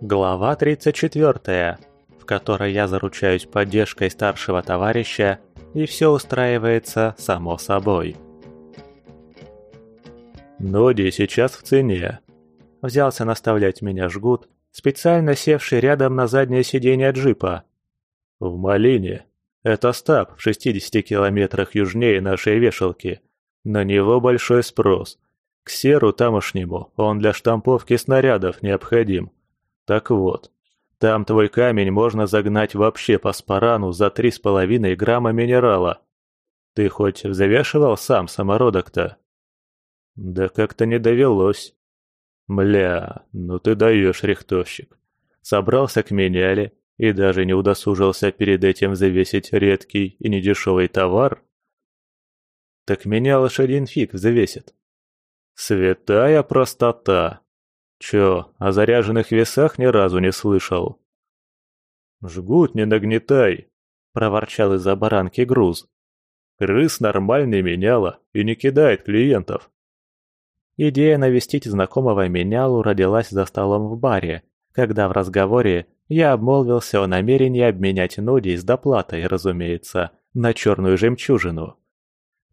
Глава 34, в которой я заручаюсь поддержкой старшего товарища, и все устраивается само собой. «Ноди сейчас в цене», — взялся наставлять меня жгут, специально севший рядом на заднее сиденье джипа. «В Малине. Это стаб в 60 километрах южнее нашей вешалки. На него большой спрос. К серу тамошнему он для штамповки снарядов необходим. Так вот, там твой камень можно загнать вообще по спарану за три с половиной грамма минерала. Ты хоть завешивал сам самородок-то? Да как-то не довелось. Мля, ну ты даешь, рихтовщик. Собрался к меняле и даже не удосужился перед этим завесить редкий и недешевый товар? Так меня лошадин фиг завесит. Святая простота. Чё, о заряженных весах ни разу не слышал? «Жгут, не нагнетай!» – проворчал из-за баранки груз. «Крыс нормальный меняла и не кидает клиентов». Идея навестить знакомого менялу родилась за столом в баре, когда в разговоре я обмолвился о намерении обменять ноди с доплатой, разумеется, на черную жемчужину.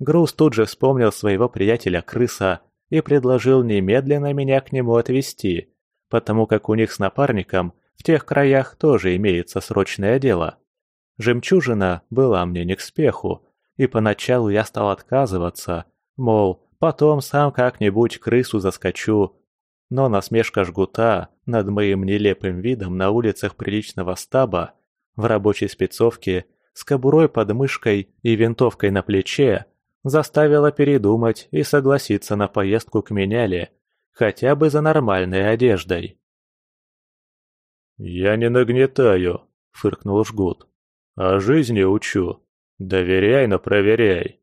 Груз тут же вспомнил своего приятеля-крыса и предложил немедленно меня к нему отвезти, потому как у них с напарником в тех краях тоже имеется срочное дело. Жемчужина была мне не к спеху, и поначалу я стал отказываться, мол, потом сам как-нибудь крысу заскочу. Но насмешка жгута над моим нелепым видом на улицах приличного стаба, в рабочей спецовке, с кобурой под мышкой и винтовкой на плече, заставила передумать и согласиться на поездку к меняле, хотя бы за нормальной одеждой. «Я не нагнетаю», — фыркнул Жгут. «А жизни учу. Доверяй, но проверяй».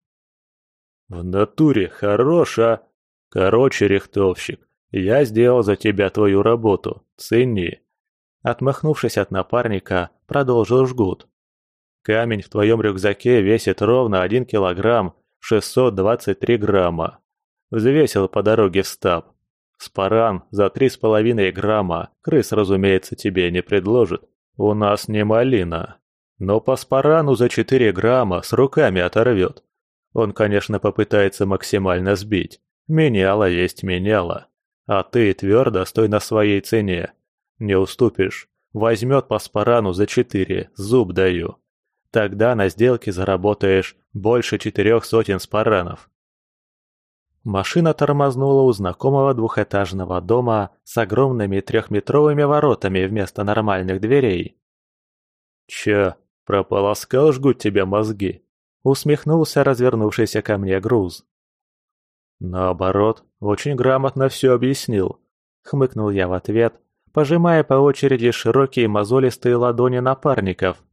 «В натуре хорош, а? Короче, рихтовщик, я сделал за тебя твою работу. Цени». Отмахнувшись от напарника, продолжил Жгут. «Камень в твоем рюкзаке весит ровно один килограмм 623 грамма. Взвесил по дороге в стаб. Спаран за 3,5 грамма. Крыс, разумеется, тебе не предложит. У нас не малина. Но по спарану за 4 грамма с руками оторвет. Он, конечно, попытается максимально сбить. Меняла есть меняла. А ты твердо стой на своей цене. Не уступишь. Возьмет по спарану за 4, зуб даю. Тогда на сделке заработаешь больше четырех сотен спаранов. Машина тормознула у знакомого двухэтажного дома с огромными трехметровыми воротами вместо нормальных дверей. «Чё, прополоскал жгут тебе мозги?» — усмехнулся развернувшийся ко мне груз. «Наоборот, очень грамотно все объяснил», — хмыкнул я в ответ, пожимая по очереди широкие мозолистые ладони напарников,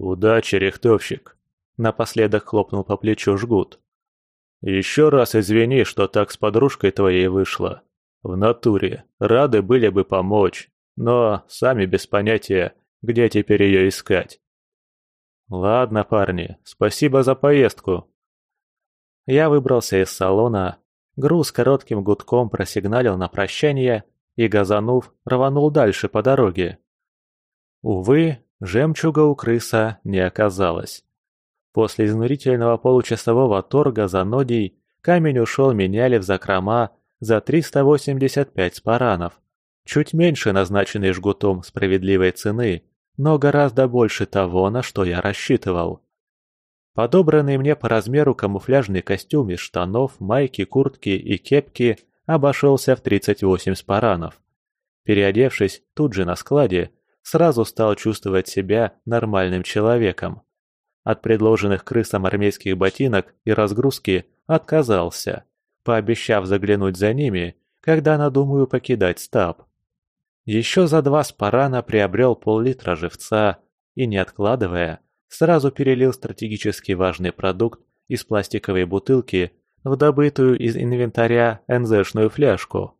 «Удачи, рихтовщик!» — напоследок хлопнул по плечу жгут. «Еще раз извини, что так с подружкой твоей вышло. В натуре, рады были бы помочь, но сами без понятия, где теперь ее искать». «Ладно, парни, спасибо за поездку». Я выбрался из салона, груз коротким гудком просигналил на прощание и, газанув, рванул дальше по дороге. Увы, Жемчуга у крыса не оказалось. После изнурительного получасового торга за нодий камень ушел меняли в закрома за 385 спаранов. Чуть меньше назначенной жгутом справедливой цены, но гораздо больше того, на что я рассчитывал. Подобранный мне по размеру камуфляжный костюм из штанов, майки, куртки и кепки обошелся в 38 спаранов. Переодевшись тут же на складе, сразу стал чувствовать себя нормальным человеком. От предложенных крысам армейских ботинок и разгрузки отказался, пообещав заглянуть за ними, когда надумаю покидать стаб. Еще за два спарана приобрел пол-литра живца и, не откладывая, сразу перелил стратегически важный продукт из пластиковой бутылки в добытую из инвентаря НЗшную фляжку.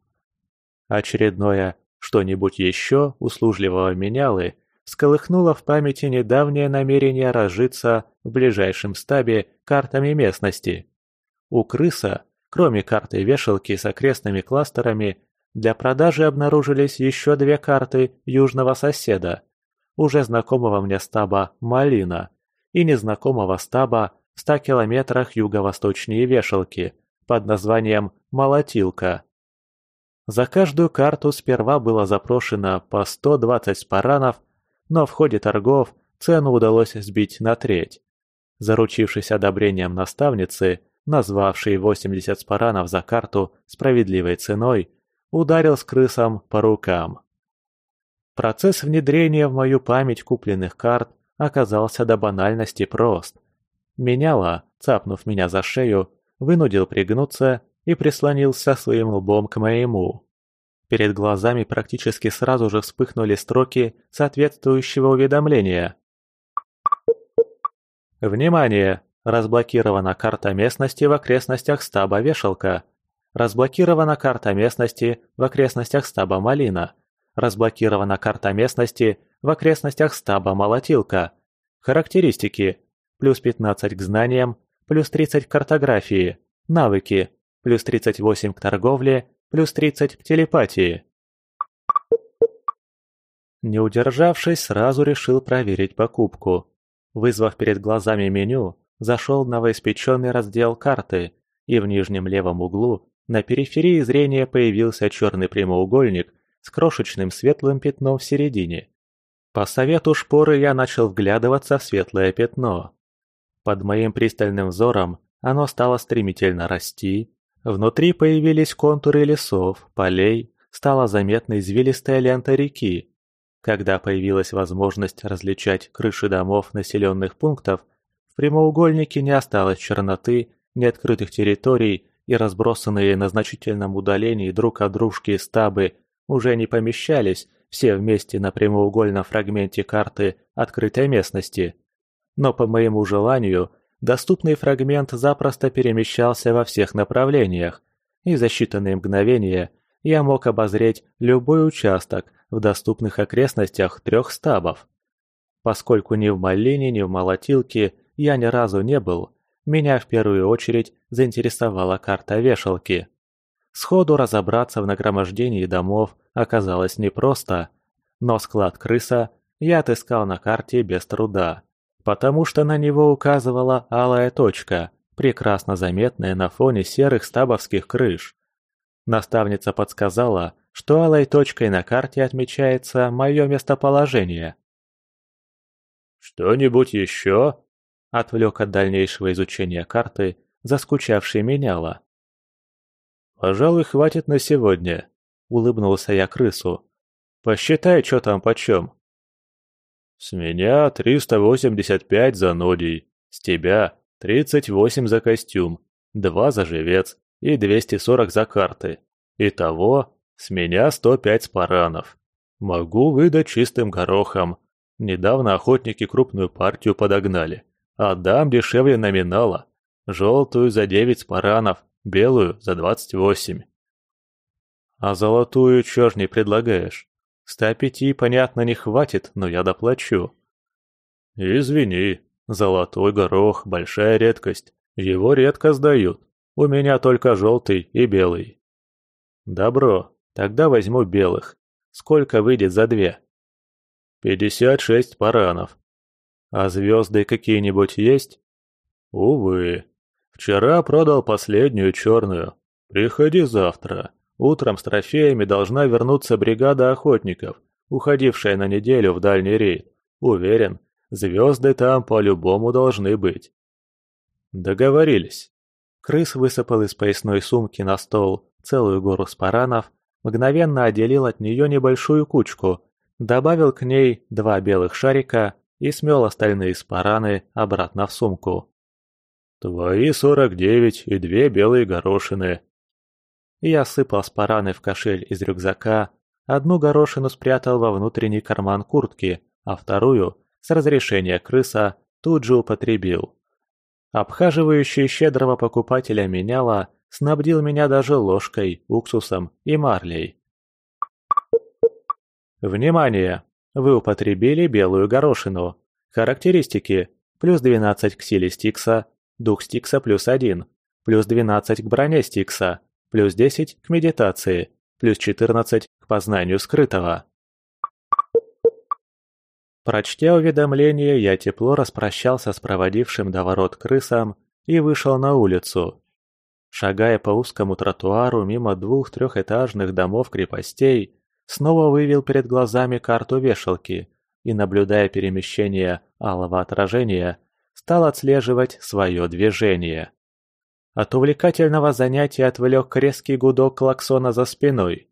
Очередное что-нибудь еще услужливого менялы сколыхнуло в памяти недавнее намерение разжиться в ближайшем стабе картами местности. У крыса, кроме карты вешалки с окрестными кластерами, для продажи обнаружились еще две карты южного соседа, уже знакомого мне стаба «Малина» и незнакомого стаба в 100 километрах юго-восточнее вешалки под названием «Молотилка». За каждую карту сперва было запрошено по 120 спаранов, но в ходе торгов цену удалось сбить на треть. Заручившись одобрением наставницы, назвавшей 80 спаранов за карту справедливой ценой, ударил с крысом по рукам. Процесс внедрения в мою память купленных карт оказался до банальности прост. Меняла, цапнув меня за шею, вынудил пригнуться и прислонился своим лбом к моему. Перед глазами практически сразу же вспыхнули строки соответствующего уведомления. Внимание! Разблокирована карта местности в окрестностях стаба Вешалка. Разблокирована карта местности в окрестностях стаба Малина. Разблокирована карта местности в окрестностях стаба Молотилка. Характеристики. Плюс 15 к знаниям, плюс 30 к картографии. Навыки. Плюс 38 к торговле, плюс 30 к телепатии. Не удержавшись, сразу решил проверить покупку. Вызвав перед глазами меню, зашел в новоиспеченный раздел карты, и в нижнем левом углу на периферии зрения появился черный прямоугольник с крошечным светлым пятном в середине. По совету шпоры я начал вглядываться в светлое пятно. Под моим пристальным взором оно стало стремительно расти. Внутри появились контуры лесов, полей, стала заметна извилистая лента реки. Когда появилась возможность различать крыши домов населенных пунктов, в прямоугольнике не осталось черноты, неоткрытых территорий и разбросанные на значительном удалении друг от дружки стабы уже не помещались все вместе на прямоугольном фрагменте карты открытой местности. Но по моему желанию, доступный фрагмент запросто перемещался во всех направлениях, и за считанные мгновения я мог обозреть любой участок в доступных окрестностях трех стабов. Поскольку ни в Малине, ни в Молотилке я ни разу не был, меня в первую очередь заинтересовала карта вешалки. Сходу разобраться в нагромождении домов оказалось непросто, но склад крыса я отыскал на карте без труда, потому что на него указывала алая точка, прекрасно заметная на фоне серых стабовских крыш. Наставница подсказала, что алой точкой на карте отмечается мое местоположение. «Что-нибудь еще?» Отвлек от дальнейшего изучения карты заскучавший меняла. «Пожалуй, хватит на сегодня», — улыбнулся я крысу. «Посчитай, что там почем». «С меня 385 за нодий, с тебя 38 за костюм, 2 за живец и 240 за карты. Итого, с меня 105 спаранов. Могу выдать чистым горохом. Недавно охотники крупную партию подогнали. Отдам дешевле номинала. Желтую за девять спаранов, белую за двадцать восемь. А золотую чё ж не предлагаешь? Ста пяти, понятно, не хватит, но я доплачу. Извини, золотой горох – большая редкость. Его редко сдают. У меня только желтый и белый. Добро, тогда возьму белых. Сколько выйдет за две? Пятьдесят шесть паранов. А звезды какие-нибудь есть? Увы. Вчера продал последнюю черную. Приходи завтра. Утром с трофеями должна вернуться бригада охотников, уходившая на неделю в дальний рейд. Уверен, звезды там по-любому должны быть. Договорились. Крыс высыпал из поясной сумки на стол целую гору спаранов, мгновенно отделил от нее небольшую кучку, добавил к ней два белых шарика и смел остальные спараны обратно в сумку. «Твои сорок девять и две белые горошины». Я сыпал спараны в кошель из рюкзака, одну горошину спрятал во внутренний карман куртки, а вторую, с разрешения крыса, тут же употребил. Обхаживающий щедрого покупателя меняла, снабдил меня даже ложкой, уксусом и марлей. Внимание! Вы употребили белую горошину. Характеристики. Плюс 12 к силе Стикса, дух Стикса плюс 1, плюс 12 к броне Стикса, плюс 10 к медитации, плюс 14 к познанию скрытого. Прочтя уведомление, я тепло распрощался с проводившим до ворот крысом и вышел на улицу. Шагая по узкому тротуару мимо двух трехэтажных домов-крепостей, снова вывел перед глазами карту вешалки и, наблюдая перемещение алого отражения, стал отслеживать свое движение. От увлекательного занятия отвлек резкий гудок клаксона за спиной.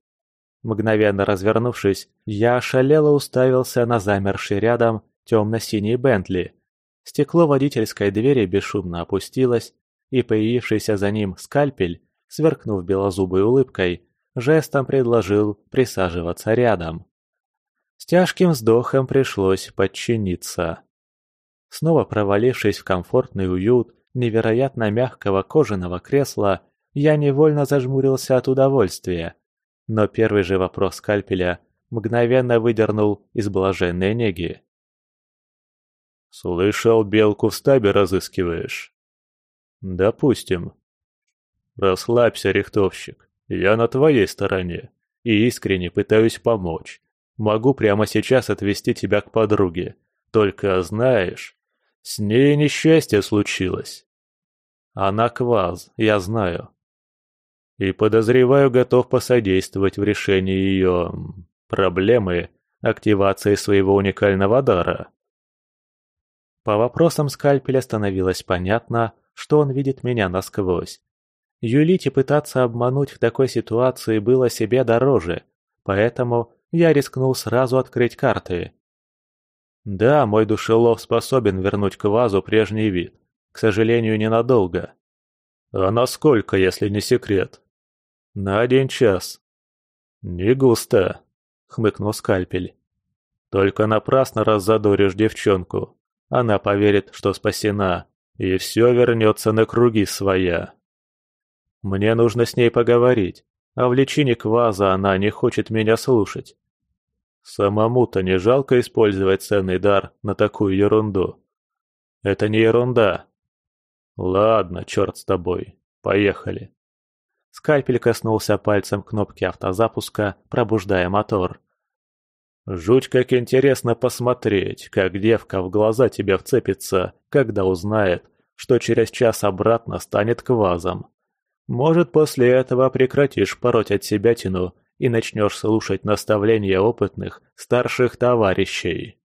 Мгновенно развернувшись, я ошалело уставился на замерший рядом темно-синий Бентли. Стекло водительской двери бесшумно опустилось, и появившийся за ним скальпель, сверкнув белозубой улыбкой, жестом предложил присаживаться рядом. С тяжким вздохом пришлось подчиниться. Снова провалившись в комфортный уют невероятно мягкого кожаного кресла, я невольно зажмурился от удовольствия. Но первый же вопрос скальпеля мгновенно выдернул из блаженной неги. «Слышал, белку в стабе разыскиваешь?» «Допустим». «Расслабься, рихтовщик. Я на твоей стороне и искренне пытаюсь помочь. Могу прямо сейчас отвезти тебя к подруге. Только знаешь, с ней несчастье случилось. Она кваз, я знаю. И подозреваю, готов посодействовать в решении ее... проблемы активации своего уникального дара. По вопросам скальпеля становилось понятно, что он видит меня насквозь. Юлить и пытаться обмануть в такой ситуации было себе дороже, поэтому я рискнул сразу открыть карты. Да, мой душелов способен вернуть к вазу прежний вид. К сожалению, ненадолго. А насколько, если не секрет? На один час. Не густо, хмыкнул скальпель. Только напрасно раззадоришь девчонку. Она поверит, что спасена, и все вернется на круги своя. Мне нужно с ней поговорить, а в личине кваза она не хочет меня слушать. Самому-то не жалко использовать ценный дар на такую ерунду. Это не ерунда. Ладно, черт с тобой. Поехали. Скальпель коснулся пальцем кнопки автозапуска, пробуждая мотор. Жуть как интересно посмотреть, как девка в глаза тебе вцепится, когда узнает, что через час обратно станет квазом. Может, после этого прекратишь пороть от себя тяну и начнешь слушать наставления опытных старших товарищей.